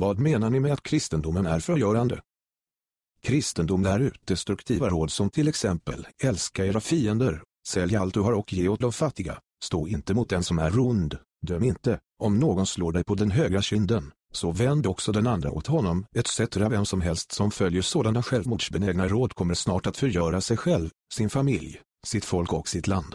Vad menar ni med att kristendomen är förgörande? Kristendom lär ut destruktiva råd som till exempel älska era fiender, sälj allt du har och ge åt de fattiga, stå inte mot den som är rund, döm inte, om någon slår dig på den högra kinden, så vänd också den andra åt honom, etc. Vem som helst som följer sådana självmordsbenägna råd kommer snart att förgöra sig själv, sin familj, sitt folk och sitt land.